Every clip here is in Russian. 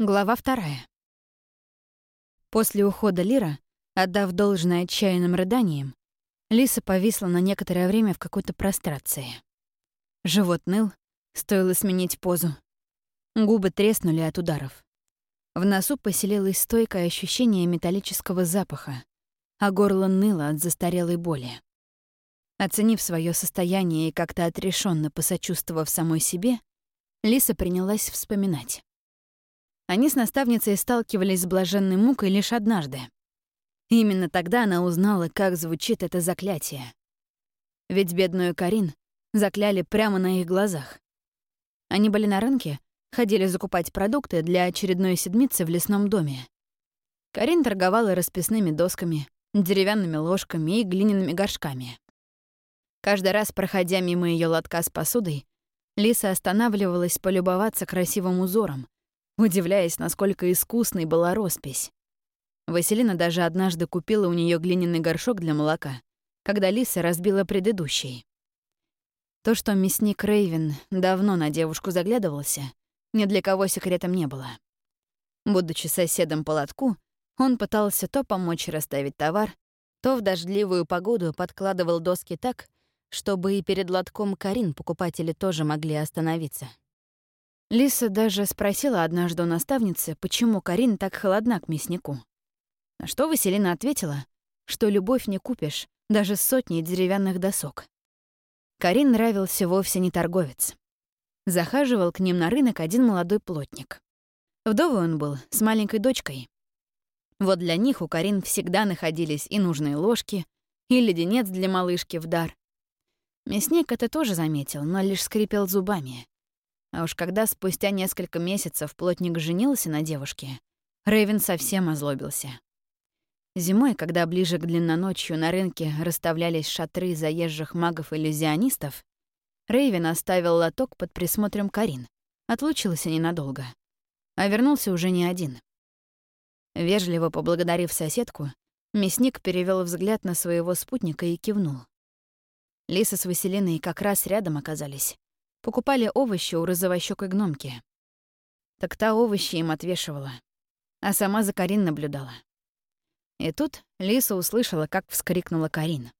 Глава вторая. После ухода Лира, отдав должное отчаянным рыданиям, Лиса повисла на некоторое время в какой-то прострации. Живот ныл, стоило сменить позу. Губы треснули от ударов. В носу поселилось стойкое ощущение металлического запаха, а горло ныло от застарелой боли. Оценив свое состояние и как-то отрешенно посочувствовав самой себе, Лиса принялась вспоминать. Они с наставницей сталкивались с блаженной мукой лишь однажды. Именно тогда она узнала, как звучит это заклятие. Ведь бедную Карин закляли прямо на их глазах. Они были на рынке, ходили закупать продукты для очередной седмицы в лесном доме. Карин торговала расписными досками, деревянными ложками и глиняными горшками. Каждый раз, проходя мимо ее лотка с посудой, Лиса останавливалась полюбоваться красивым узором, удивляясь, насколько искусной была роспись. Василина даже однажды купила у нее глиняный горшок для молока, когда Лиса разбила предыдущий. То, что мясник Рейвен давно на девушку заглядывался, ни для кого секретом не было. Будучи соседом по лотку, он пытался то помочь расставить товар, то в дождливую погоду подкладывал доски так, чтобы и перед лотком Карин покупатели тоже могли остановиться. Лиса даже спросила однажды у наставницы, почему Карин так холодна к мяснику. На что Василина ответила, что любовь не купишь даже сотней деревянных досок. Карин нравился вовсе не торговец. Захаживал к ним на рынок один молодой плотник. Вдовый он был, с маленькой дочкой. Вот для них у Карин всегда находились и нужные ложки, и леденец для малышки в дар. Мясник это тоже заметил, но лишь скрипел зубами. А уж когда спустя несколько месяцев плотник женился на девушке, Рэйвен совсем озлобился. Зимой, когда ближе к длинноночью на рынке расставлялись шатры заезжих магов-иллюзионистов, Рэйвен оставил лоток под присмотром Карин, отлучился ненадолго, а вернулся уже не один. Вежливо поблагодарив соседку, мясник перевел взгляд на своего спутника и кивнул. Лиса с Василиной как раз рядом оказались. Покупали овощи у розовощёкой гномки. Так та овощи им отвешивала, а сама за Карин наблюдала. И тут Лиса услышала, как вскрикнула Карин.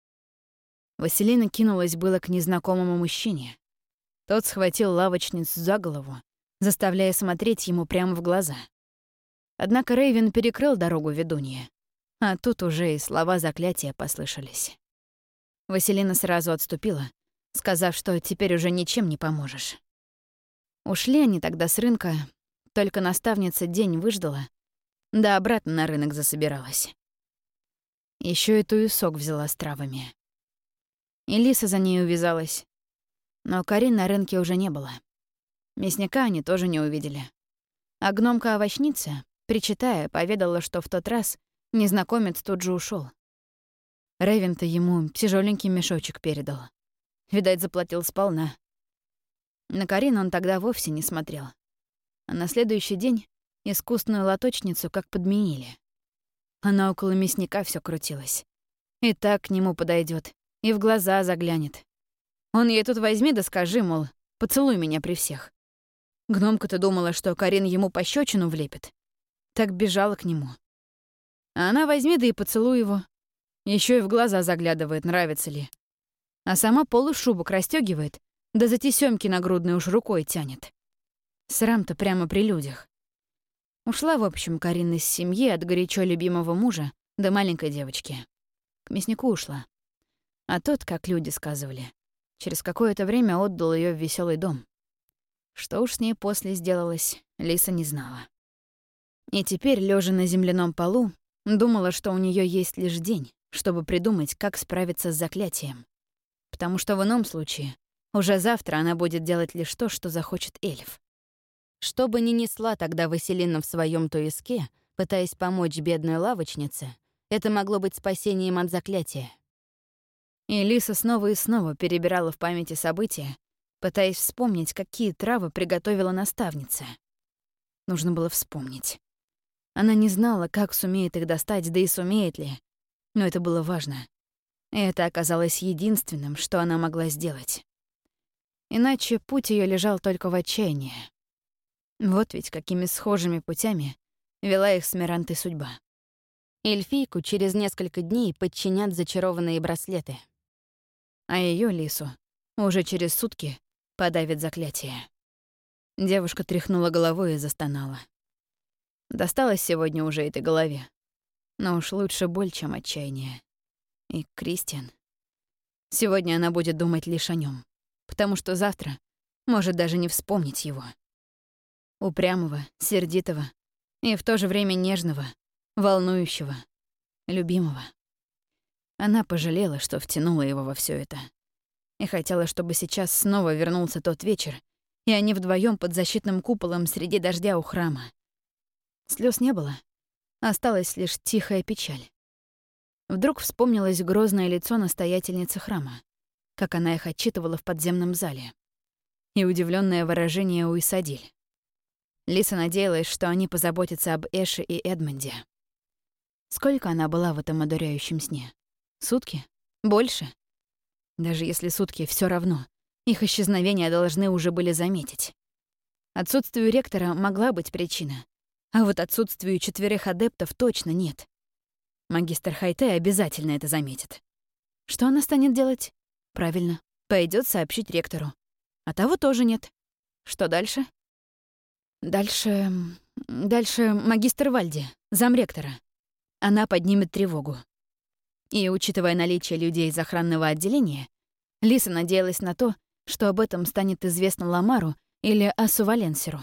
Василина кинулась было к незнакомому мужчине. Тот схватил лавочницу за голову, заставляя смотреть ему прямо в глаза. Однако Рейвен перекрыл дорогу ведунье, а тут уже и слова заклятия послышались. Василина сразу отступила, сказав, что теперь уже ничем не поможешь. Ушли они тогда с рынка, только наставница день выждала, да обратно на рынок засобиралась. Еще и туесок взяла с травами. И Лиса за ней увязалась. Но Карин на рынке уже не было. Мясника они тоже не увидели. А гномка-овощница, причитая, поведала, что в тот раз незнакомец тут же ушел. Ревен-то ему тяжеленький мешочек передал. Видать, заплатил сполна. На Карин он тогда вовсе не смотрел. А на следующий день искусную лоточницу как подменили. Она около мясника все крутилась. И так к нему подойдет, и в глаза заглянет. Он ей тут возьми да скажи, мол, поцелуй меня при всех. Гномка-то думала, что Карин ему пощечину влепит. Так бежала к нему. А она возьми да и поцелуй его. Еще и в глаза заглядывает, нравится ли а сама полушубок расстегивает, да за тесёмки нагрудной уж рукой тянет. Срам-то прямо при людях. Ушла, в общем, Карина из семьи от горячо любимого мужа до маленькой девочки. К мяснику ушла. А тот, как люди сказывали, через какое-то время отдал ее в веселый дом. Что уж с ней после сделалось, Лиса не знала. И теперь, лежа на земляном полу, думала, что у нее есть лишь день, чтобы придумать, как справиться с заклятием потому что в ином случае уже завтра она будет делать лишь то, что захочет эльф. Что бы ни несла тогда Василина в своем туиске, пытаясь помочь бедной лавочнице, это могло быть спасением от заклятия. И Лиса снова и снова перебирала в памяти события, пытаясь вспомнить, какие травы приготовила наставница. Нужно было вспомнить. Она не знала, как сумеет их достать, да и сумеет ли. Но это было важно. И это оказалось единственным, что она могла сделать. Иначе путь ее лежал только в отчаянии. Вот ведь какими схожими путями вела их с Мирантой судьба. Эльфийку через несколько дней подчинят зачарованные браслеты. А ее Лису уже через сутки подавит заклятие. Девушка тряхнула головой и застонала. Досталось сегодня уже этой голове. Но уж лучше боль, чем отчаяние. И Кристиан. Сегодня она будет думать лишь о нем, потому что завтра может даже не вспомнить его. Упрямого, сердитого и в то же время нежного, волнующего, любимого. Она пожалела, что втянула его во все это. И хотела, чтобы сейчас снова вернулся тот вечер, и они вдвоем под защитным куполом среди дождя у храма. Слез не было. Осталась лишь тихая печаль. Вдруг вспомнилось грозное лицо настоятельницы храма, как она их отчитывала в подземном зале, и удивленное выражение у Исадиль. Лиса надеялась, что они позаботятся об Эше и Эдмонде. Сколько она была в этом одуряющем сне? Сутки? Больше? Даже если сутки, все равно. Их исчезновение должны уже были заметить. Отсутствию ректора могла быть причина, а вот отсутствию четверых адептов точно нет. Магистр Хайте обязательно это заметит. Что она станет делать? Правильно, пойдет сообщить ректору. А того тоже нет. Что дальше? Дальше... Дальше магистр Вальди, замректора. Она поднимет тревогу. И, учитывая наличие людей из охранного отделения, Лиса надеялась на то, что об этом станет известно Ламару или Асу Валенсеру.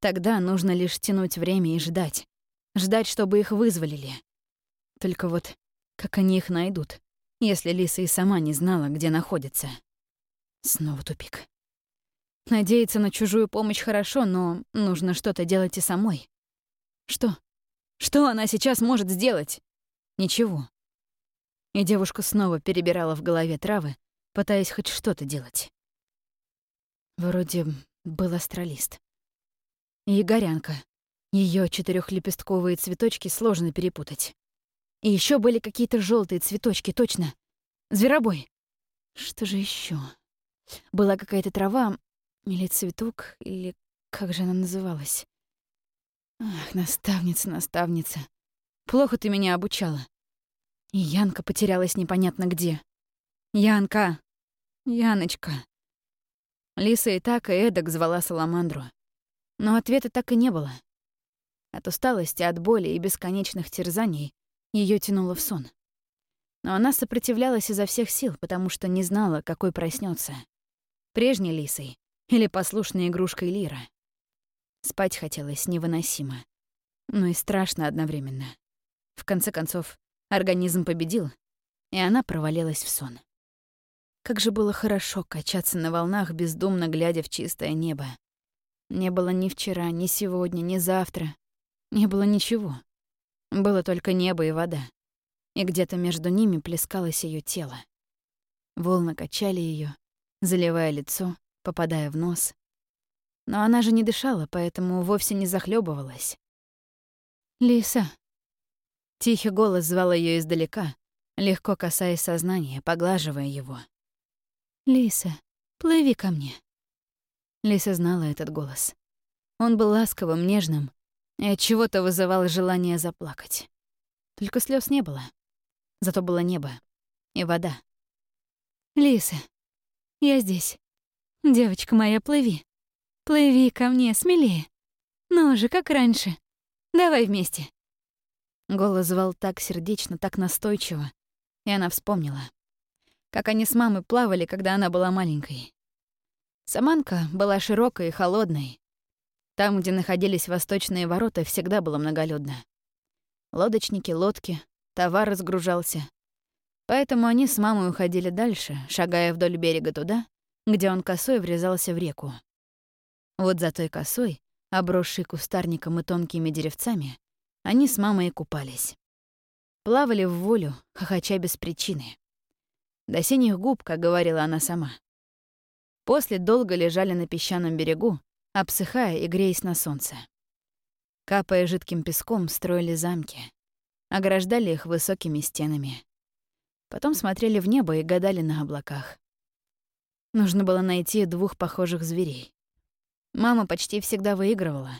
Тогда нужно лишь тянуть время и ждать. Ждать, чтобы их вызволили. Только вот как они их найдут, если Лиса и сама не знала, где находится? Снова тупик. Надеяться на чужую помощь хорошо, но нужно что-то делать и самой. Что? Что она сейчас может сделать? Ничего. И девушка снова перебирала в голове травы, пытаясь хоть что-то делать. Вроде был астралист. И горянка. Ее четырехлепестковые цветочки сложно перепутать. И еще были какие-то желтые цветочки, точно. Зверобой. Что же еще? Была какая-то трава, или цветок, или как же она называлась? Ах, наставница, наставница. Плохо ты меня обучала. И Янка потерялась непонятно где. Янка! Яночка! Лиса и так, и эдак звала Саламандру. Но ответа так и не было. От усталости, от боли и бесконечных терзаний ее тянуло в сон. Но она сопротивлялась изо всех сил, потому что не знала, какой проснется. Прежней лисой или послушной игрушкой Лира. Спать хотелось невыносимо, но и страшно одновременно. В конце концов, организм победил, и она провалилась в сон. Как же было хорошо качаться на волнах, бездумно глядя в чистое небо, не было ни вчера, ни сегодня, ни завтра. Не было ничего. Было только небо и вода. И где-то между ними плескалось ее тело. Волны качали ее, заливая лицо, попадая в нос. Но она же не дышала, поэтому вовсе не захлебывалась. «Лиса!» Тихий голос звал ее издалека, легко касаясь сознания, поглаживая его. «Лиса, плыви ко мне». Лиса знала этот голос. Он был ласковым, нежным и от чего-то вызывал желание заплакать. Только слез не было. Зато было небо и вода. Лиса, я здесь. Девочка моя, плыви. Плыви ко мне, смелее. Ну же, как раньше. Давай вместе. Голос звал так сердечно, так настойчиво, и она вспомнила, как они с мамой плавали, когда она была маленькой. Саманка была широкой и холодной. Там, где находились восточные ворота, всегда было многолюдно. Лодочники, лодки, товар разгружался. Поэтому они с мамой уходили дальше, шагая вдоль берега туда, где он косой врезался в реку. Вот за той косой, обросшей кустарником и тонкими деревцами, они с мамой и купались. Плавали в волю, хохоча без причины. До синих губ, как говорила она сама. После долго лежали на песчаном берегу, обсыхая и греясь на солнце. Капая жидким песком, строили замки. Ограждали их высокими стенами. Потом смотрели в небо и гадали на облаках. Нужно было найти двух похожих зверей. Мама почти всегда выигрывала.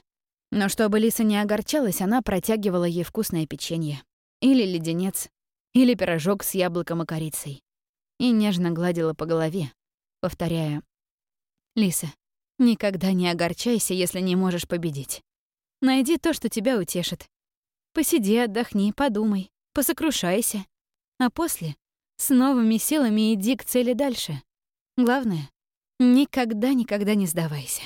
Но чтобы Лиса не огорчалась, она протягивала ей вкусное печенье. Или леденец. Или пирожок с яблоком и корицей. И нежно гладила по голове, повторяя «Лиса, никогда не огорчайся, если не можешь победить. Найди то, что тебя утешит. Посиди, отдохни, подумай, посокрушайся. А после с новыми силами иди к цели дальше. Главное, никогда-никогда не сдавайся».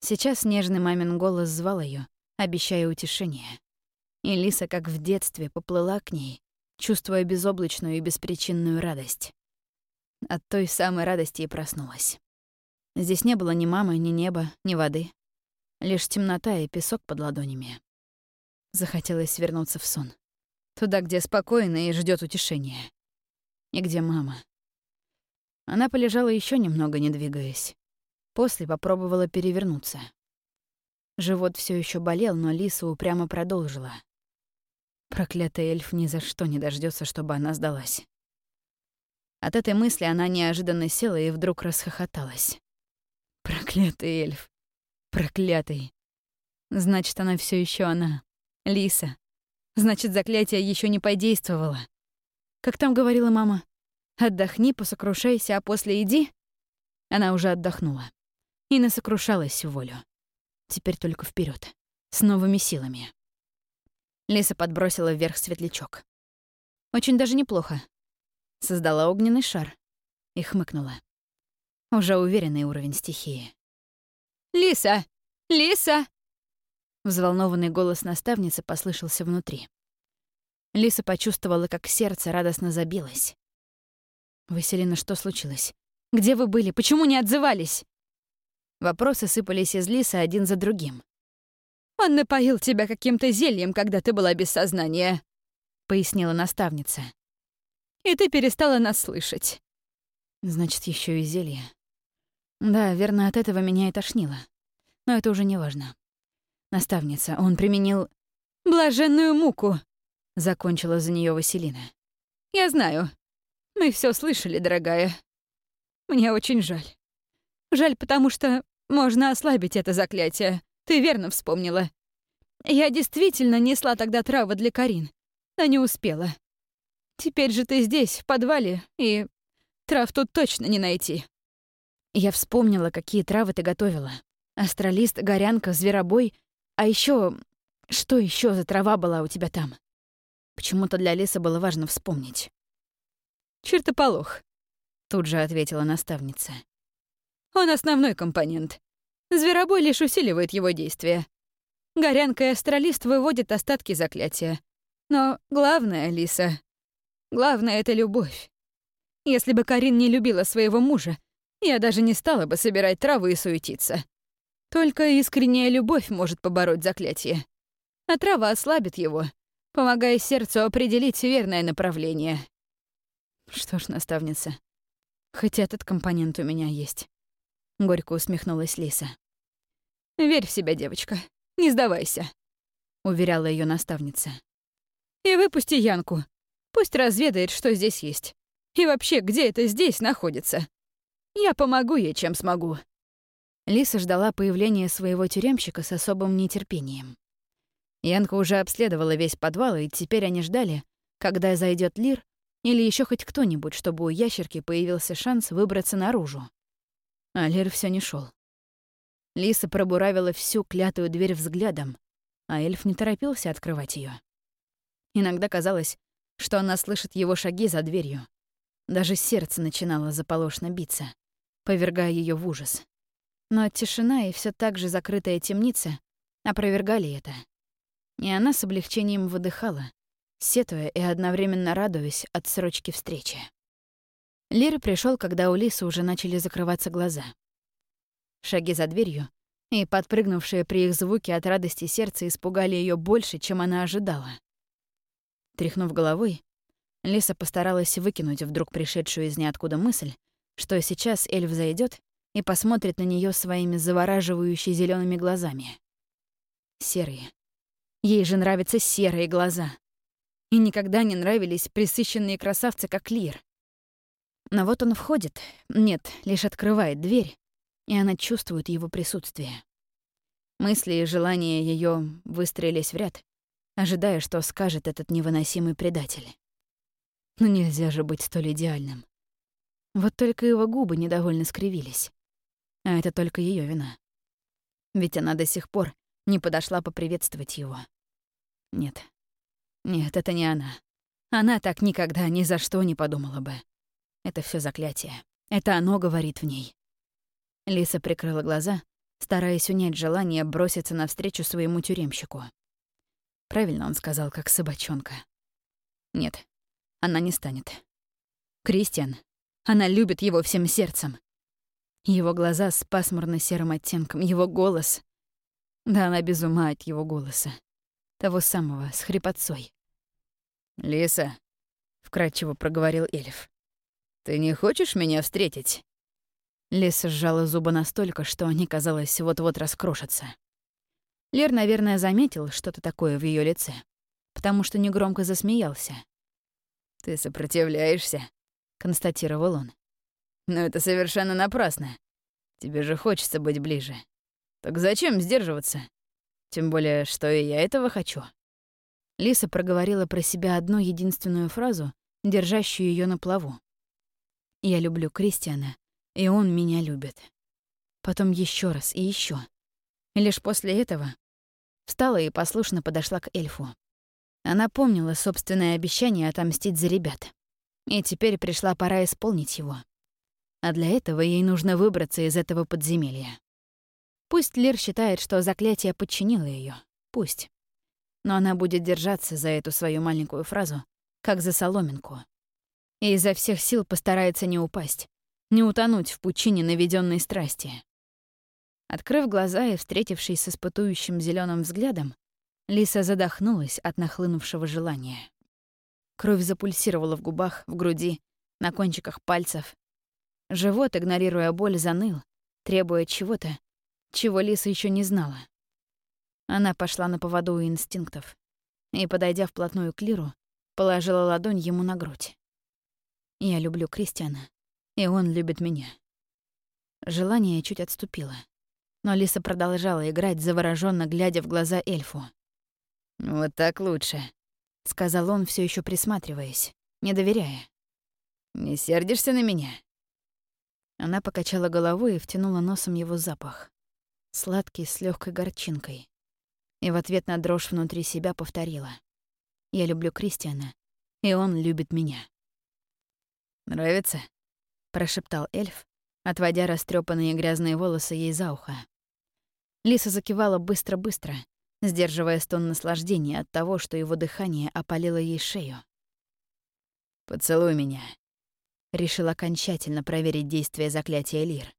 Сейчас нежный мамин голос звал ее, обещая утешение. И Лиса, как в детстве, поплыла к ней, чувствуя безоблачную и беспричинную радость. От той самой радости и проснулась. Здесь не было ни мамы, ни неба, ни воды. Лишь темнота и песок под ладонями. Захотелось вернуться в сон. Туда, где спокойно и ждет утешения. И где мама. Она полежала еще немного, не двигаясь. После попробовала перевернуться. Живот все еще болел, но Лиса упрямо продолжила. Проклятый эльф ни за что не дождется, чтобы она сдалась. От этой мысли она неожиданно села и вдруг расхохоталась. Проклятый эльф. Проклятый. Значит, она все еще она. Лиса. Значит, заклятие еще не подействовало. Как там говорила мама? Отдохни, посокрушайся, а после иди. Она уже отдохнула. И насокрушалась в волю. Теперь только вперед, С новыми силами. Лиса подбросила вверх светлячок. Очень даже неплохо. Создала огненный шар и хмыкнула. Уже уверенный уровень стихии. «Лиса! Лиса!» Взволнованный голос наставницы послышался внутри. Лиса почувствовала, как сердце радостно забилось. «Василина, что случилось? Где вы были? Почему не отзывались?» Вопросы сыпались из Лисы один за другим. «Он напоил тебя каким-то зельем, когда ты была без сознания», — пояснила наставница. «И ты перестала нас слышать». «Значит, еще и зелье». Да, верно, от этого меня и тошнило. Но это уже не важно. Наставница, он применил... «Блаженную муку», — закончила за нее Василина. «Я знаю. Мы все слышали, дорогая. Мне очень жаль. Жаль, потому что можно ослабить это заклятие. Ты верно вспомнила. Я действительно несла тогда травы для Карин, но не успела. Теперь же ты здесь, в подвале, и трав тут точно не найти. Я вспомнила, какие травы ты готовила. Астролист, горянка, зверобой. А еще Что еще за трава была у тебя там? Почему-то для леса было важно вспомнить. «Чертополох», — тут же ответила наставница. «Он основной компонент. Зверобой лишь усиливает его действие. Горянка и астралист выводят остатки заклятия. Но главное, Лиса, главное — это любовь. Если бы Карин не любила своего мужа, я даже не стала бы собирать травы и суетиться. Только искренняя любовь может побороть заклятие. А трава ослабит его, помогая сердцу определить верное направление. Что ж, наставница, хоть этот компонент у меня есть. — горько усмехнулась Лиса. «Верь в себя, девочка. Не сдавайся», — уверяла ее наставница. «И выпусти Янку. Пусть разведает, что здесь есть. И вообще, где это здесь находится. Я помогу ей, чем смогу». Лиса ждала появления своего тюремщика с особым нетерпением. Янка уже обследовала весь подвал, и теперь они ждали, когда зайдет Лир или еще хоть кто-нибудь, чтобы у ящерки появился шанс выбраться наружу. А Лер все не шел. Лиса пробуравила всю клятую дверь взглядом, а эльф не торопился открывать ее. Иногда казалось, что она слышит его шаги за дверью. Даже сердце начинало заполошно биться, повергая ее в ужас. Но тишина и все так же закрытая темница опровергали это. И она с облегчением выдыхала, сетуя и одновременно радуясь от срочки встречи. Лир пришел, когда у Лисы уже начали закрываться глаза. Шаги за дверью и подпрыгнувшие при их звуке от радости сердце испугали ее больше, чем она ожидала. Тряхнув головой, Лиса постаралась выкинуть вдруг пришедшую из ниоткуда мысль, что сейчас эльф зайдет и посмотрит на нее своими завораживающими зелеными глазами. Серые. Ей же нравятся серые глаза. И никогда не нравились присыщенные красавцы, как Лир. Но вот он входит, нет, лишь открывает дверь, и она чувствует его присутствие. Мысли и желания ее выстроились в ряд, ожидая, что скажет этот невыносимый предатель. Но нельзя же быть столь идеальным. Вот только его губы недовольно скривились. А это только ее вина. Ведь она до сих пор не подошла поприветствовать его. Нет. Нет, это не она. Она так никогда ни за что не подумала бы. Это все заклятие. Это оно говорит в ней. Лиса прикрыла глаза, стараясь унять желание броситься навстречу своему тюремщику. Правильно он сказал, как собачонка. Нет, она не станет. Кристиан, она любит его всем сердцем. Его глаза с пасмурно-серым оттенком, его голос. Да, она без ума от его голоса. Того самого, с хрипотцой. «Лиса», — вкратчиво проговорил Эльф, — «ты не хочешь меня встретить?» Лиса сжала зубы настолько, что они, казалось, вот-вот раскрошатся. Лер, наверное, заметил что-то такое в ее лице, потому что негромко засмеялся. «Ты сопротивляешься», — констатировал он. «Но это совершенно напрасно. Тебе же хочется быть ближе. Так зачем сдерживаться? Тем более, что и я этого хочу». Лиса проговорила про себя одну единственную фразу, держащую ее на плаву. «Я люблю Кристиана, и он меня любит. Потом еще раз и еще. Лишь после этого встала и послушно подошла к эльфу. Она помнила собственное обещание отомстить за ребят. И теперь пришла пора исполнить его. А для этого ей нужно выбраться из этого подземелья. Пусть Лир считает, что заклятие подчинило ее, Пусть. Но она будет держаться за эту свою маленькую фразу, как за соломинку. И изо всех сил постарается не упасть, не утонуть в пучине наведенной страсти. Открыв глаза и встретившись с испытующим зеленым взглядом, Лиса задохнулась от нахлынувшего желания. Кровь запульсировала в губах, в груди, на кончиках пальцев. Живот, игнорируя боль, заныл, требуя чего-то, чего Лиса еще не знала. Она пошла на поводу у инстинктов и, подойдя вплотную к Лиру, положила ладонь ему на грудь. «Я люблю Кристиана и он любит меня. Желание чуть отступило, но Лиса продолжала играть, завороженно глядя в глаза эльфу. «Вот так лучше», — сказал он, все еще присматриваясь, не доверяя. «Не сердишься на меня?» Она покачала головой и втянула носом его запах. Сладкий, с легкой горчинкой. И в ответ на дрожь внутри себя повторила. «Я люблю Кристиана, и он любит меня». «Нравится?» прошептал эльф, отводя растрепанные грязные волосы ей за ухо. Лиса закивала быстро-быстро, сдерживая стон наслаждения от того, что его дыхание опалило ей шею. «Поцелуй меня», — решил окончательно проверить действие заклятия Лир.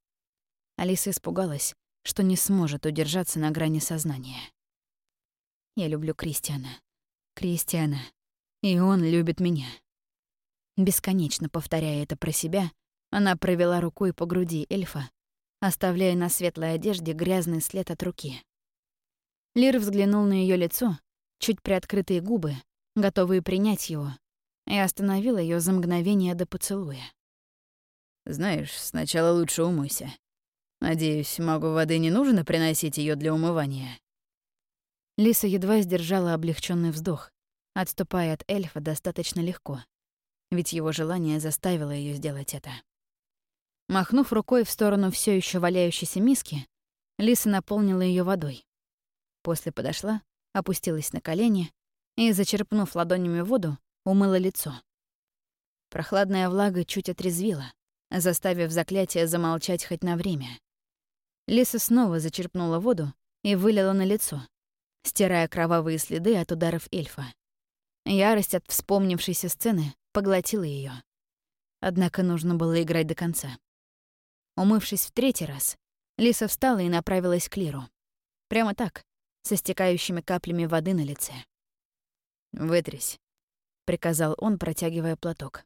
Алиса испугалась, что не сможет удержаться на грани сознания. «Я люблю Кристиана. Кристиана. И он любит меня». Бесконечно повторяя это про себя, она провела рукой по груди эльфа, оставляя на светлой одежде грязный след от руки. Лир взглянул на ее лицо, чуть приоткрытые губы, готовые принять его, и остановил ее за мгновение до поцелуя. «Знаешь, сначала лучше умойся. Надеюсь, магу воды не нужно приносить ее для умывания?» Лиса едва сдержала облегченный вздох, отступая от эльфа достаточно легко, ведь его желание заставило ее сделать это. Махнув рукой в сторону все еще валяющейся миски, Лиса наполнила ее водой. После подошла, опустилась на колени и, зачерпнув ладонями воду, умыла лицо. Прохладная влага чуть отрезвила, заставив заклятие замолчать хоть на время. Лиса снова зачерпнула воду и вылила на лицо, стирая кровавые следы от ударов эльфа. Ярость от вспомнившейся сцены поглотила ее. Однако нужно было играть до конца. Умывшись в третий раз, Лиса встала и направилась к Лиру. Прямо так, со стекающими каплями воды на лице. «Вытрись», — приказал он, протягивая платок.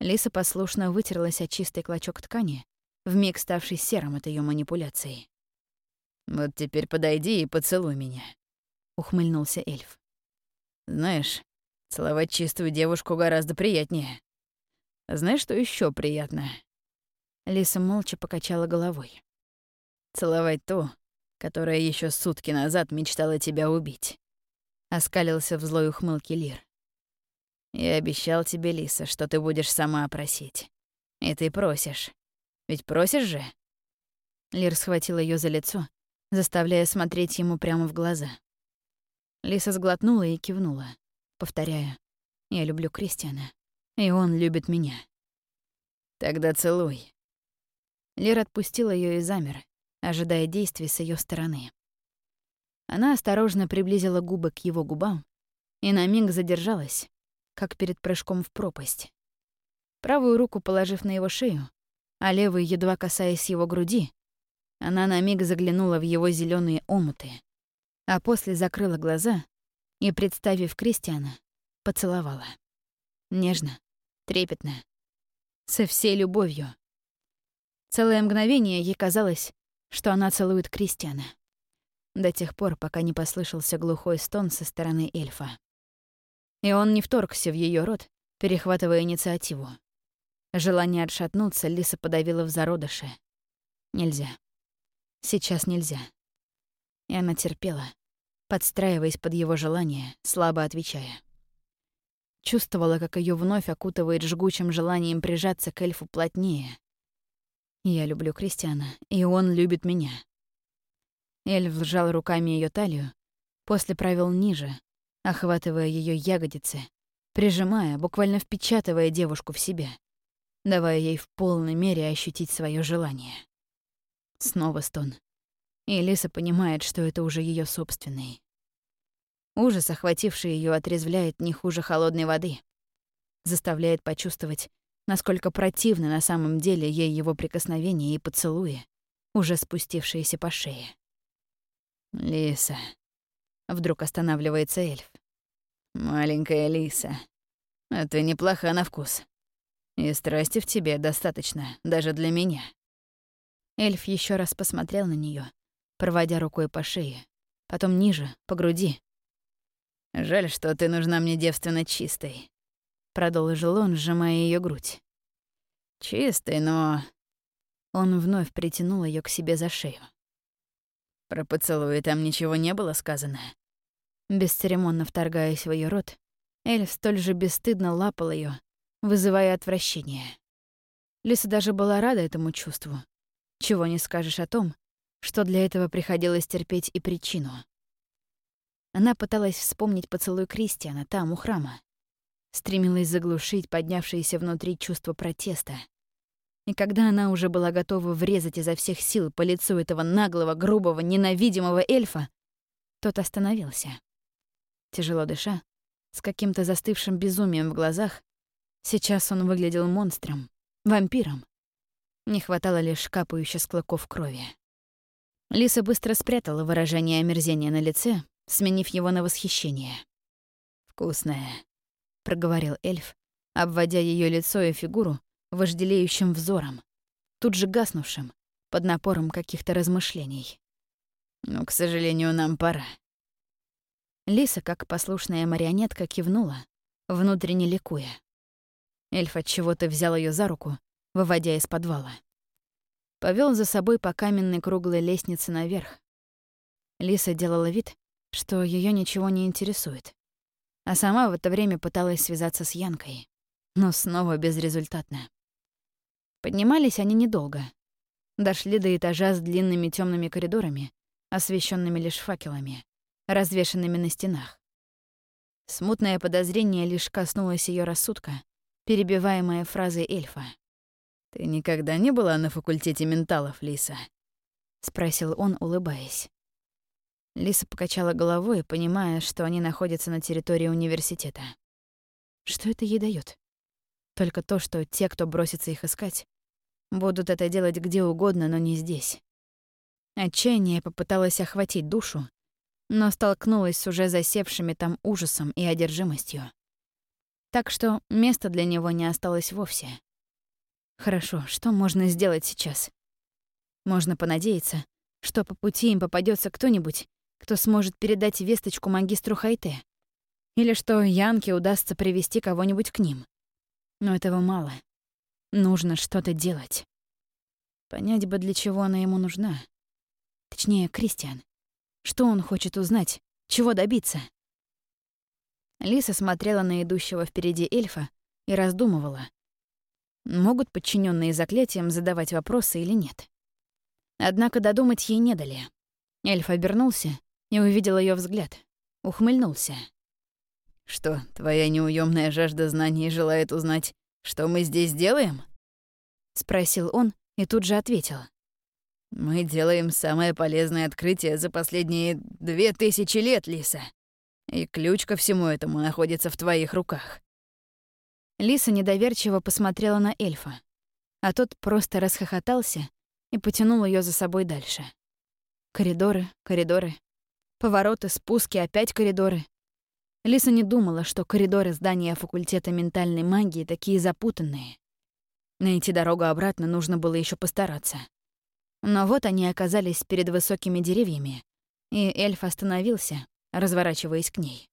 Лиса послушно вытерлась о чистый клочок ткани, вмиг ставший серым от ее манипуляции. «Вот теперь подойди и поцелуй меня», — ухмыльнулся эльф. «Знаешь, целовать чистую девушку гораздо приятнее. Знаешь, что еще приятно?» Лиса молча покачала головой. Целовать ту, которая еще сутки назад мечтала тебя убить. Оскалился в злой ухмылке Лир. Я обещал тебе, Лиса, что ты будешь сама просить. И ты просишь. Ведь просишь же? Лир схватил ее за лицо, заставляя смотреть ему прямо в глаза. Лиса сглотнула и кивнула, повторяя. «Я люблю Кристиана, и он любит меня». «Тогда целуй». Лир отпустил ее и замер, ожидая действий с ее стороны. Она осторожно приблизила губы к его губам и на миг задержалась, как перед прыжком в пропасть. Правую руку положив на его шею, а левой, едва касаясь его груди, она на миг заглянула в его зеленые омуты, а после закрыла глаза и, представив Кристиана, поцеловала. Нежно, трепетно, со всей любовью. Целое мгновение ей казалось, что она целует Кристиана. До тех пор, пока не послышался глухой стон со стороны эльфа. И он не вторгся в ее рот, перехватывая инициативу. Желание отшатнуться Лиса подавила в зародыше. Нельзя. Сейчас нельзя. И она терпела, подстраиваясь под его желание, слабо отвечая. Чувствовала, как ее вновь окутывает жгучим желанием прижаться к эльфу плотнее, я люблю Кристиана, и он любит меня. Эльф сжал руками ее талию, после провел ниже, охватывая ее ягодицы, прижимая, буквально впечатывая девушку в себя, давая ей в полной мере ощутить свое желание. Снова стон. И Лиса понимает, что это уже ее собственный. Ужас, охвативший ее, отрезвляет не хуже холодной воды. Заставляет почувствовать, насколько противны на самом деле ей его прикосновения и поцелуи, уже спустившиеся по шее. «Лиса», — вдруг останавливается эльф. «Маленькая Лиса, а ты неплоха на вкус. И страсти в тебе достаточно, даже для меня». Эльф еще раз посмотрел на нее, проводя рукой по шее, потом ниже, по груди. «Жаль, что ты нужна мне девственно чистой. — продолжил он, сжимая ее грудь. «Чистый, но...» Он вновь притянул ее к себе за шею. Про поцелуи там ничего не было сказано. Бесцеремонно вторгаясь в ее рот, Эльф столь же бесстыдно лапал ее, вызывая отвращение. Лиса даже была рада этому чувству. Чего не скажешь о том, что для этого приходилось терпеть и причину. Она пыталась вспомнить поцелуй Кристиана там, у храма стремилась заглушить поднявшееся внутри чувство протеста. И когда она уже была готова врезать изо всех сил по лицу этого наглого, грубого, ненавидимого эльфа, тот остановился. Тяжело дыша, с каким-то застывшим безумием в глазах, сейчас он выглядел монстром, вампиром. Не хватало лишь капающей с клыков крови. Лиса быстро спрятала выражение омерзения на лице, сменив его на восхищение. «Вкусная», — проговорил эльф, обводя ее лицо и фигуру вожделеющим взором, тут же гаснувшим, под напором каких-то размышлений. «Ну, к сожалению, нам пора». Лиса, как послушная марионетка, кивнула, внутренне ликуя. Эльф от чего-то взял ее за руку, выводя из подвала. Повел за собой по каменной круглой лестнице наверх. Лиса делала вид, что ее ничего не интересует а сама в это время пыталась связаться с Янкой, но снова безрезультатно. Поднимались они недолго. Дошли до этажа с длинными темными коридорами, освещенными лишь факелами, развешанными на стенах. Смутное подозрение лишь коснулось ее рассудка, перебиваемое фразой эльфа. «Ты никогда не была на факультете менталов, Лиса?» — спросил он, улыбаясь. Лиса покачала головой, понимая, что они находятся на территории университета. Что это ей дает? Только то, что те, кто бросится их искать, будут это делать где угодно, но не здесь. Отчаяние попыталось охватить душу, но столкнулась с уже засевшими там ужасом и одержимостью. Так что места для него не осталось вовсе. Хорошо, что можно сделать сейчас? Можно понадеяться, что по пути им попадется кто-нибудь, кто сможет передать весточку магистру Хайте. Или что Янке удастся привести кого-нибудь к ним. Но этого мало. Нужно что-то делать. Понять бы, для чего она ему нужна. Точнее, Кристиан. Что он хочет узнать? Чего добиться? Лиса смотрела на идущего впереди эльфа и раздумывала, могут подчиненные заклятиям задавать вопросы или нет. Однако додумать ей не дали. Эльф обернулся и увидел ее взгляд. Ухмыльнулся. «Что, твоя неуемная жажда знаний желает узнать, что мы здесь делаем?» Спросил он и тут же ответил. «Мы делаем самое полезное открытие за последние две тысячи лет, Лиса. И ключ ко всему этому находится в твоих руках». Лиса недоверчиво посмотрела на эльфа, а тот просто расхохотался и потянул ее за собой дальше. Коридоры, коридоры, повороты, спуски, опять коридоры. Лиса не думала, что коридоры здания факультета ментальной магии такие запутанные. Найти дорогу обратно нужно было еще постараться. Но вот они оказались перед высокими деревьями, и эльф остановился, разворачиваясь к ней.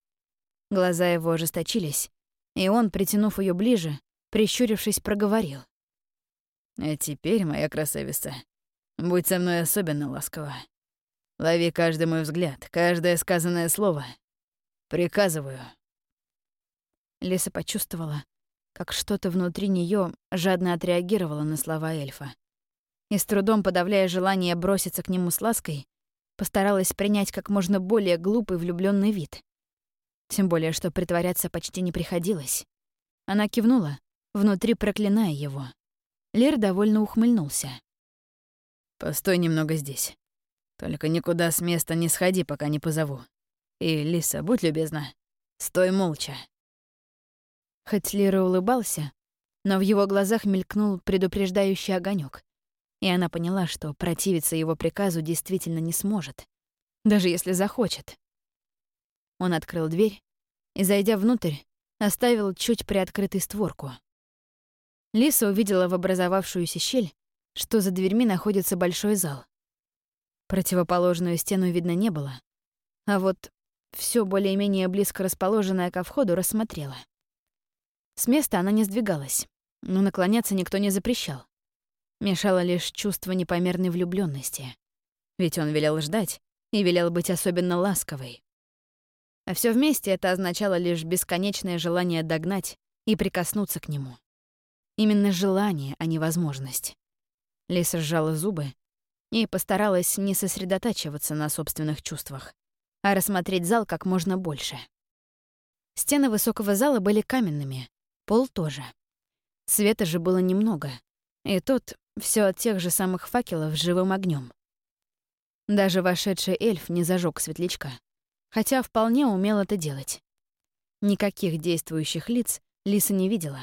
Глаза его ожесточились, и он, притянув ее ближе, прищурившись, проговорил. «А теперь, моя красавица, будь со мной особенно ласкова. Лови каждый мой взгляд, каждое сказанное слово. Приказываю». Лиса почувствовала, как что-то внутри нее жадно отреагировало на слова эльфа. И с трудом подавляя желание броситься к нему с лаской, постаралась принять как можно более глупый влюбленный вид. Тем более, что притворяться почти не приходилось. Она кивнула, внутри проклиная его. Лер довольно ухмыльнулся. «Постой немного здесь. Только никуда с места не сходи, пока не позову. И, Лиса, будь любезна, стой молча». Хоть Лира улыбался, но в его глазах мелькнул предупреждающий огонек, и она поняла, что противиться его приказу действительно не сможет, даже если захочет. Он открыл дверь и, зайдя внутрь, оставил чуть приоткрытой створку. Лиса увидела в образовавшуюся щель, что за дверьми находится большой зал. Противоположную стену видно не было, а вот все более-менее близко расположенное ко входу рассмотрела. С места она не сдвигалась, но наклоняться никто не запрещал. Мешало лишь чувство непомерной влюбленности, Ведь он велел ждать и велел быть особенно ласковой. А все вместе это означало лишь бесконечное желание догнать и прикоснуться к нему. Именно желание, а не возможность. Лиса сжала зубы и постаралась не сосредотачиваться на собственных чувствах, а рассмотреть зал как можно больше. Стены высокого зала были каменными, Пол тоже. Света же было немного, и тот все от тех же самых факелов с живым огнем. Даже вошедший эльф не зажег светлячка, хотя вполне умел это делать. Никаких действующих лиц Лиса не видела,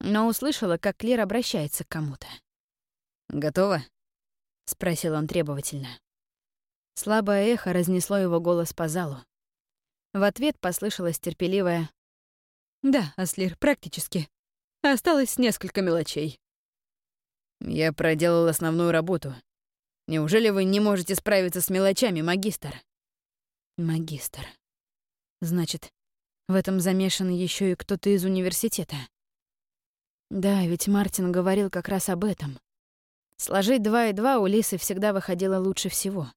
но услышала, как Клер обращается к кому-то. «Готово?» — спросил он требовательно. Слабое эхо разнесло его голос по залу. В ответ послышалось терпеливое да, Аслир, практически. Осталось несколько мелочей. Я проделал основную работу. Неужели вы не можете справиться с мелочами, магистр? Магистр. Значит, в этом замешан еще и кто-то из университета. Да, ведь Мартин говорил как раз об этом. Сложить два и два у Лисы всегда выходило лучше всего.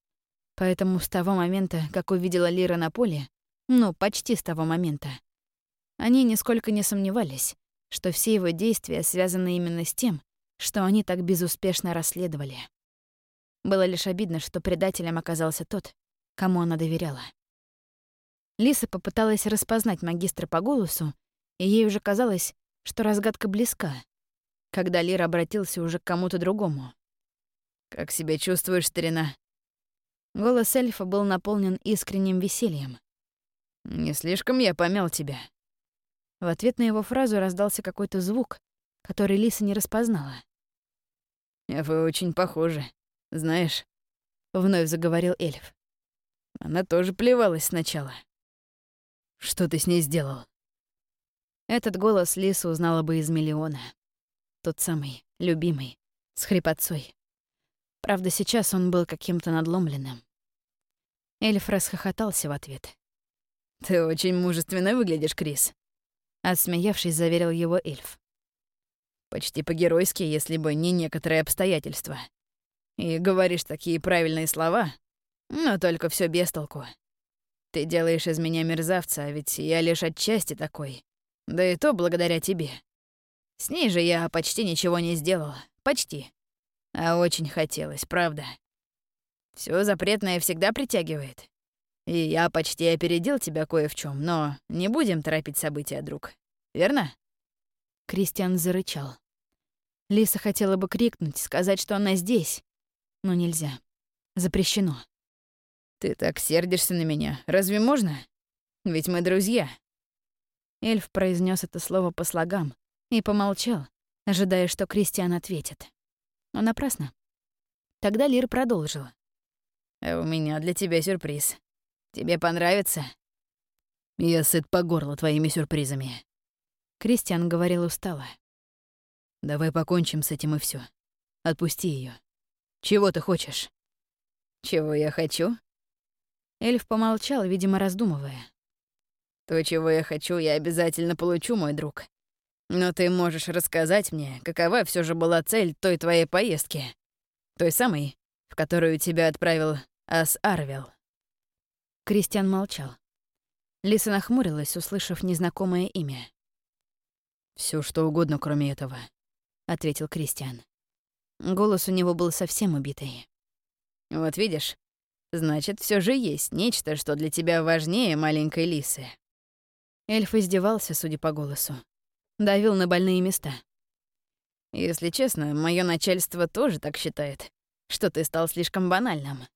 Поэтому с того момента, как увидела Лира на поле, ну, почти с того момента, они нисколько не сомневались, что все его действия связаны именно с тем, что они так безуспешно расследовали. Было лишь обидно, что предателем оказался тот, кому она доверяла. Лиса попыталась распознать магистра по голосу, и ей уже казалось, что разгадка близка, когда Лир обратился уже к кому-то другому. «Как себя чувствуешь, старина?» Голос эльфа был наполнен искренним весельем. «Не слишком я помял тебя?» В ответ на его фразу раздался какой-то звук, который Лиса не распознала. «Вы очень похожи, знаешь», — вновь заговорил эльф. «Она тоже плевалась сначала. Что ты с ней сделал?» Этот голос Лиса узнала бы из миллиона. Тот самый, любимый, с хрипотцой. Правда, сейчас он был каким-то надломленным. Эльф расхохотался в ответ. «Ты очень мужественно выглядишь, Крис. Отсмеявшись, заверил его эльф. «Почти по-геройски, если бы не некоторые обстоятельства. И говоришь такие правильные слова, Но только все без толку. Ты делаешь из меня мерзавца, а ведь я лишь отчасти такой. Да и то благодаря тебе. С ней же я почти ничего не сделал. Почти. А очень хотелось, правда. Все запретное всегда притягивает. И я почти опередил тебя кое в чем, но не будем торопить события, друг. Верно? Кристиан зарычал. Лиса хотела бы крикнуть, сказать, что она здесь, но нельзя. Запрещено. Ты так сердишься на меня. Разве можно? Ведь мы друзья. Эльф произнес это слово по слогам и помолчал, ожидая, что Кристиан ответит. Но напрасно. Тогда Лир продолжил. А у меня для тебя сюрприз. Тебе понравится? Я сыт по горло твоими сюрпризами. Кристиан говорил устало. Давай покончим с этим и все. Отпусти ее. Чего ты хочешь? Чего я хочу? Эльф помолчал, видимо, раздумывая. То, чего я хочу, я обязательно получу, мой друг. Но ты можешь рассказать мне, какова все же была цель той твоей поездки? Той самой, в которую тебя отправил Ас Арвел. Кристиан молчал. Лиса нахмурилась, услышав незнакомое имя. Все что угодно, кроме этого», — ответил Кристиан. Голос у него был совсем убитый. «Вот видишь, значит, все же есть нечто, что для тебя важнее маленькой лисы». Эльф издевался, судя по голосу. Давил на больные места. «Если честно, мое начальство тоже так считает, что ты стал слишком банальным.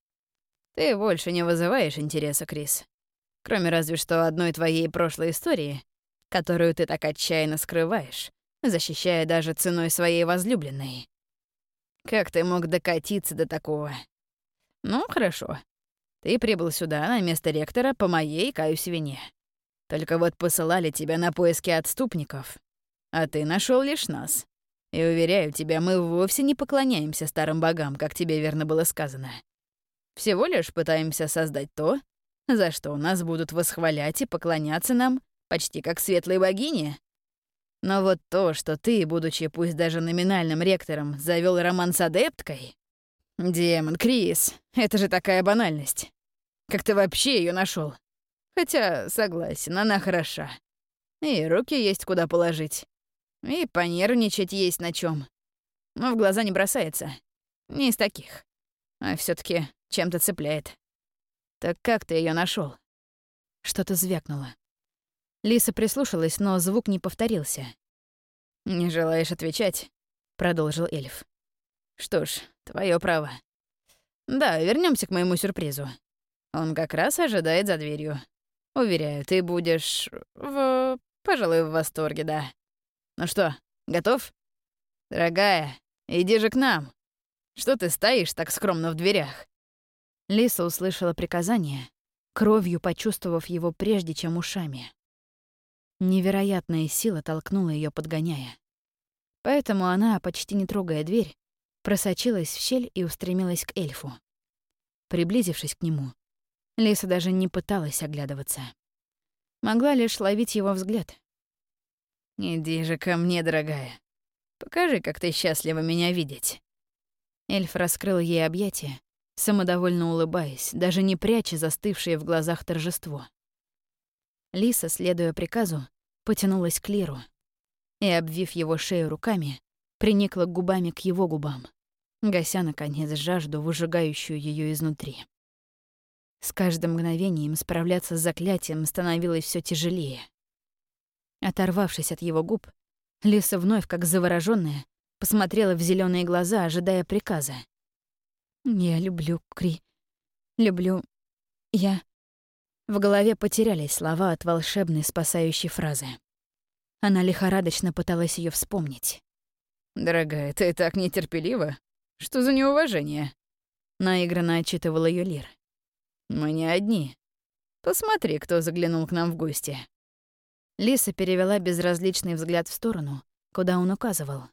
Ты больше не вызываешь интереса, Крис. Кроме разве что одной твоей прошлой истории, которую ты так отчаянно скрываешь, защищая даже ценой своей возлюбленной. Как ты мог докатиться до такого? Ну, хорошо. Ты прибыл сюда на место ректора по моей, каюсь, вине. Только вот посылали тебя на поиски отступников, а ты нашел лишь нас. И уверяю тебя, мы вовсе не поклоняемся старым богам, как тебе верно было сказано. Всего лишь пытаемся создать то, за что нас будут восхвалять и поклоняться нам почти как светлой богине. Но вот то, что ты, будучи пусть даже номинальным ректором, завел роман с адепткой... Демон, Крис, это же такая банальность. Как ты вообще ее нашел? Хотя, согласен, она хороша. И руки есть куда положить. И понервничать есть на чем. Но в глаза не бросается. Не из таких. А все таки чем-то цепляет. Так как ты ее нашел? Что-то звякнуло. Лиса прислушалась, но звук не повторился. «Не желаешь отвечать?» — продолжил эльф. «Что ж, твое право. Да, вернемся к моему сюрпризу. Он как раз ожидает за дверью. Уверяю, ты будешь в... пожалуй, в восторге, да. Ну что, готов? Дорогая, иди же к нам. Что ты стоишь так скромно в дверях?» Лиса услышала приказание, кровью почувствовав его прежде, чем ушами. Невероятная сила толкнула ее, подгоняя. Поэтому она, почти не трогая дверь, просочилась в щель и устремилась к эльфу. Приблизившись к нему, Лиса даже не пыталась оглядываться. Могла лишь ловить его взгляд. «Иди же ко мне, дорогая. Покажи, как ты счастлива меня видеть». Эльф раскрыл ей объятия, самодовольно улыбаясь, даже не пряча застывшее в глазах торжество. Лиса, следуя приказу, потянулась к Лиру и, обвив его шею руками, приникла губами к его губам, гася, наконец, жажду, выжигающую ее изнутри. С каждым мгновением справляться с заклятием становилось все тяжелее. Оторвавшись от его губ, Лиса вновь, как заворожённая, посмотрела в зеленые глаза, ожидая приказа. «Я люблю Кри. Люблю... Я...» В голове потерялись слова от волшебной спасающей фразы. Она лихорадочно пыталась ее вспомнить. «Дорогая, ты так нетерпелива. Что за неуважение?» Наигранно отчитывал ее Лир. «Мы не одни. Посмотри, кто заглянул к нам в гости». Лиса перевела безразличный взгляд в сторону, куда он указывал.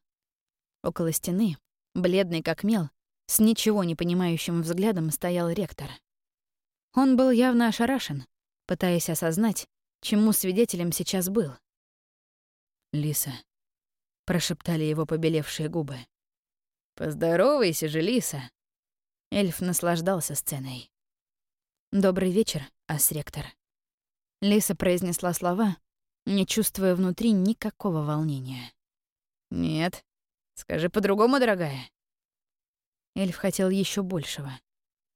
Около стены, бледный как мел, с ничего не понимающим взглядом стоял ректор — он был явно ошарашен, пытаясь осознать, чему свидетелем сейчас был. «Лиса», — прошептали его побелевшие губы. «Поздоровайся же, Лиса!» Эльф наслаждался сценой. «Добрый вечер, ас-ректор». Лиса произнесла слова, не чувствуя внутри никакого волнения. «Нет. Скажи по-другому, дорогая». Эльф хотел еще большего.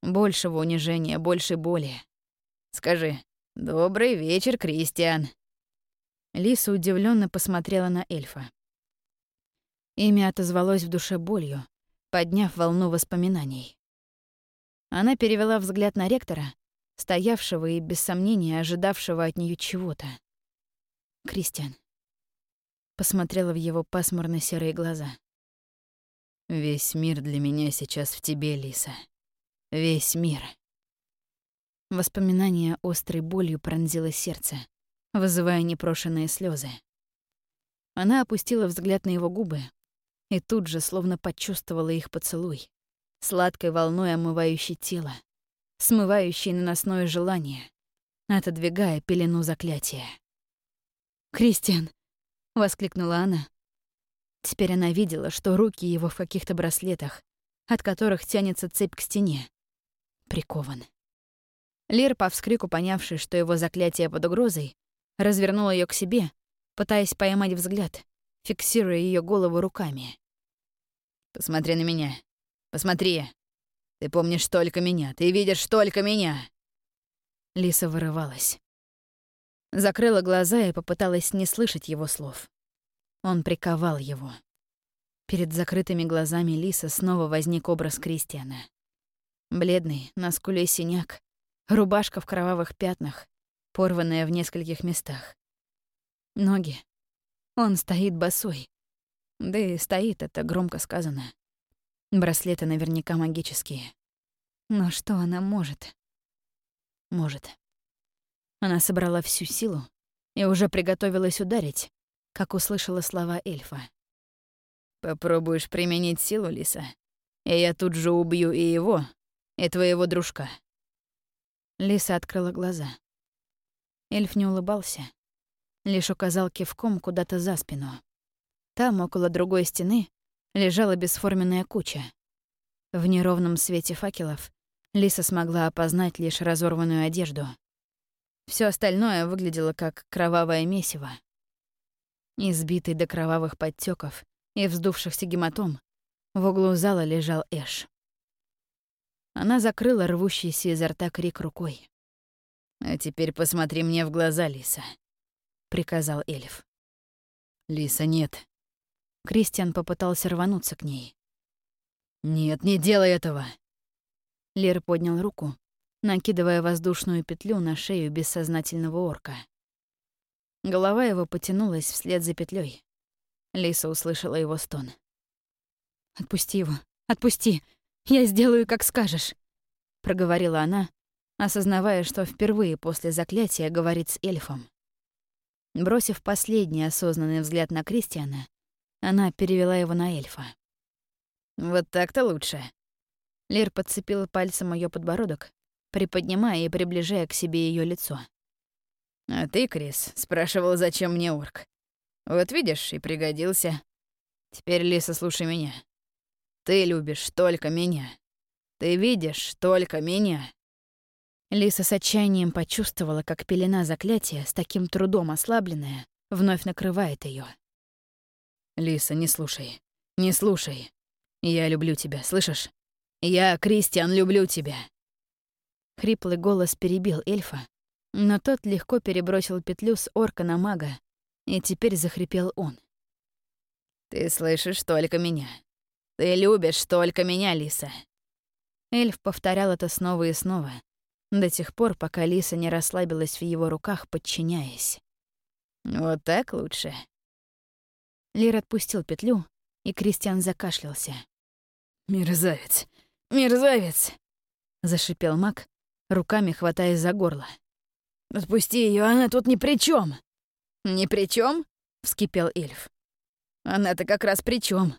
Большего унижения, большей боли. «Скажи, добрый вечер, Кристиан». Лиса удивленно посмотрела на эльфа. Имя отозвалось в душе болью, подняв волну воспоминаний. Она перевела взгляд на ректора, стоявшего и, без сомнения, ожидавшего от нее чего-то. «Кристиан». Посмотрела в его пасмурно-серые глаза. «Весь мир для меня сейчас в тебе, Лиса. Весь мир». Воспоминание острой болью пронзило сердце, вызывая непрошенные слезы. Она опустила взгляд на его губы и тут же словно почувствовала их поцелуй, сладкой волной омывающей тело, смывающей наносное желание, отодвигая пелену заклятия. «Кристиан!» — воскликнула она. Теперь она видела, что руки его в каких-то браслетах, от которых тянется цепь к стене. Прикован. Лир, по вскрику понявший, что его заклятие под угрозой, развернул ее к себе, пытаясь поймать взгляд, фиксируя ее голову руками. «Посмотри на меня. Посмотри. Ты помнишь только меня. Ты видишь только меня». Лиса вырывалась. Закрыла глаза и попыталась не слышать его слов. Он приковал его. Перед закрытыми глазами Лиса снова возник образ Кристиана. Бледный, на скуле синяк, рубашка в кровавых пятнах, порванная в нескольких местах. Ноги. Он стоит босой. Да и стоит, это громко сказано. Браслеты наверняка магические. Но что она может? Может. Она собрала всю силу и уже приготовилась ударить, как услышала слова эльфа. «Попробуешь применить силу, Лиса, и я тут же убью и его, и твоего дружка». Лиса открыла глаза. Эльф не улыбался, лишь указал кивком куда-то за спину. Там, около другой стены, лежала бесформенная куча. В неровном свете факелов Лиса смогла опознать лишь разорванную одежду. Все остальное выглядело как кровавое месиво. Избитый до кровавых подтеков и вздувшихся гематом, в углу зала лежал Эш. Она закрыла рвущийся изо рта крик рукой. «А теперь посмотри мне в глаза, Лиса», — приказал эльф. «Лиса, нет». Кристиан попытался рвануться к ней. «Нет, не делай этого!» Лер поднял руку, накидывая воздушную петлю на шею бессознательного орка. Голова его потянулась вслед за петлей. Лиса услышала его стон. «Отпусти его, отпусти! Я сделаю, как скажешь!» Проговорила она, осознавая, что впервые после заклятия говорит с эльфом. Бросив последний осознанный взгляд на Кристиана, она перевела его на эльфа. «Вот так-то лучше». Лир подцепила пальцем ее подбородок, приподнимая и приближая к себе ее лицо. А ты, Крис, спрашивал, зачем мне орк. Вот видишь, и пригодился. Теперь, Лиса, слушай меня. Ты любишь только меня. Ты видишь только меня. Лиса с отчаянием почувствовала, как пелена заклятия, с таким трудом ослабленная, вновь накрывает ее. «Лиса, не слушай. Не слушай. Я люблю тебя, слышишь? Я, Кристиан, люблю тебя». Хриплый голос перебил эльфа, но тот легко перебросил петлю с орка на мага, и теперь захрипел он. «Ты слышишь только меня. Ты любишь только меня, Лиса». Эльф повторял это снова и снова, до тех пор, пока Лиса не расслабилась в его руках, подчиняясь. «Вот так лучше». Лир отпустил петлю, и Кристиан закашлялся. «Мерзавец! Мерзавец!» — зашипел маг, руками хватаясь за горло. Отпусти ее, она тут ни при чем. Ни при чем? вскипел эльф. Она-то как раз при чем.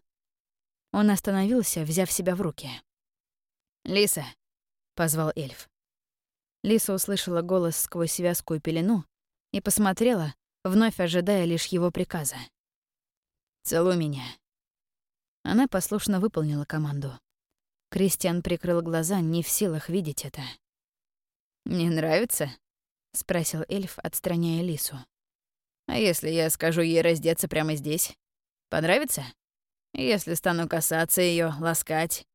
Он остановился, взяв себя в руки. «Лиса», — позвал эльф. Лиса услышала голос сквозь вязкую пелену и посмотрела, вновь ожидая лишь его приказа. «Целуй меня». Она послушно выполнила команду. Кристиан прикрыл глаза, не в силах видеть это. «Не нравится?» — спросил эльф, отстраняя Лису. «А если я скажу ей раздеться прямо здесь? Понравится? Если стану касаться ее, ласкать,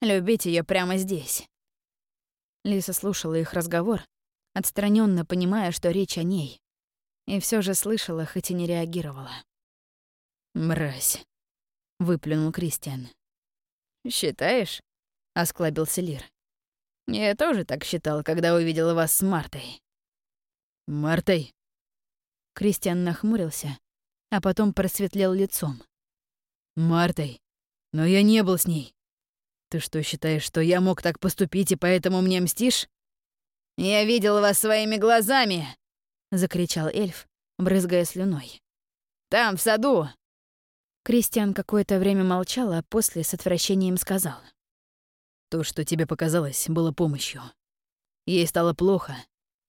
любить ее прямо здесь?» Лиса слушала их разговор, отстраненно понимая, что речь о ней, и все же слышала, хоть и не реагировала. «Мразь», — выплюнул Кристиан. «Считаешь?» — осклабился Лир. «Я тоже так считал, когда увидел вас с Мартой». «Мартой?» Кристиан нахмурился, а потом просветлел лицом. «Мартой? Но я не был с ней. Ты что, считаешь, что я мог так поступить и поэтому мне мстишь?» «Я видел вас своими глазами!» — закричал эльф, брызгая слюной. «Там, в саду!» Кристиан какое-то время молчал, а после с отвращением сказал. «То, что тебе показалось, было помощью. Ей стало плохо,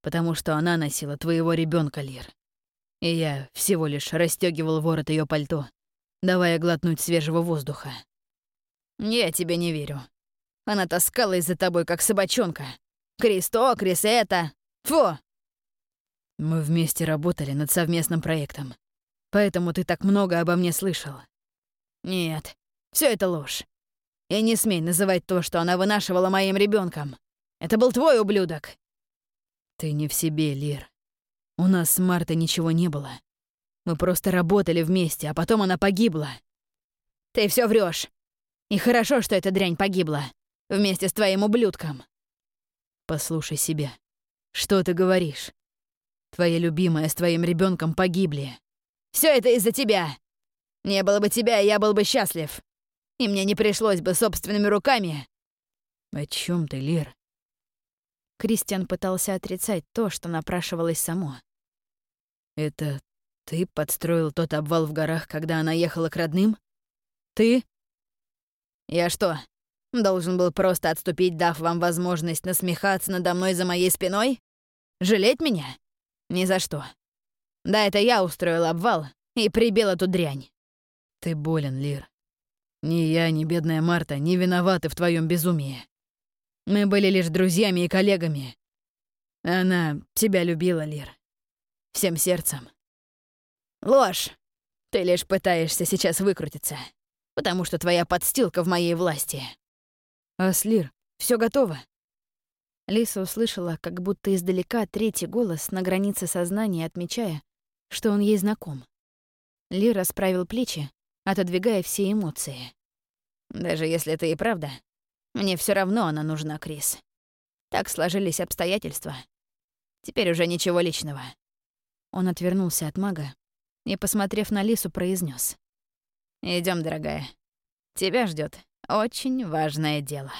потому что она носила твоего ребенка, Лир. И я всего лишь расстегивал ворот ее пальто, давая глотнуть свежего воздуха. Я тебе не верю. Она таскалась за тобой, как собачонка. Кристо, Крисета. Фу! Мы вместе работали над совместным проектом. Поэтому ты так много обо мне слышал. Нет, все это ложь. И не смей называть то, что она вынашивала моим ребенком. Это был твой ублюдок. Ты не в себе, Лир. У нас с Мартой ничего не было. Мы просто работали вместе, а потом она погибла. Ты все врешь. И хорошо, что эта дрянь погибла. Вместе с твоим ублюдком. Послушай себя. Что ты говоришь? Твоя любимая с твоим ребенком погибли. Все это из-за тебя. Не было бы тебя, я был бы счастлив. И мне не пришлось бы собственными руками. О чем ты, Лир? Кристиан пытался отрицать то, что напрашивалось само. Это ты подстроил тот обвал в горах, когда она ехала к родным? Ты? Я что, должен был просто отступить, дав вам возможность насмехаться надо мной за моей спиной? Жалеть меня? Ни за что. Да, это я устроил обвал и прибил эту дрянь. Ты болен, Лир. Ни я, ни бедная Марта не виноваты в твоем безумии. Мы были лишь друзьями и коллегами. Она тебя любила, Лир. Всем сердцем. Ложь. Ты лишь пытаешься сейчас выкрутиться, потому что твоя подстилка в моей власти. Аслир, все готово. Лиса услышала, как будто издалека третий голос на границе сознания, отмечая, что он ей знаком. Ли расправил плечи, отодвигая все эмоции. «Даже если это и правда, мне все равно она нужна, Крис. Так сложились обстоятельства. Теперь уже ничего личного». Он отвернулся от мага и, посмотрев на Лису, произнес: Идем, дорогая. Тебя ждет очень важное дело».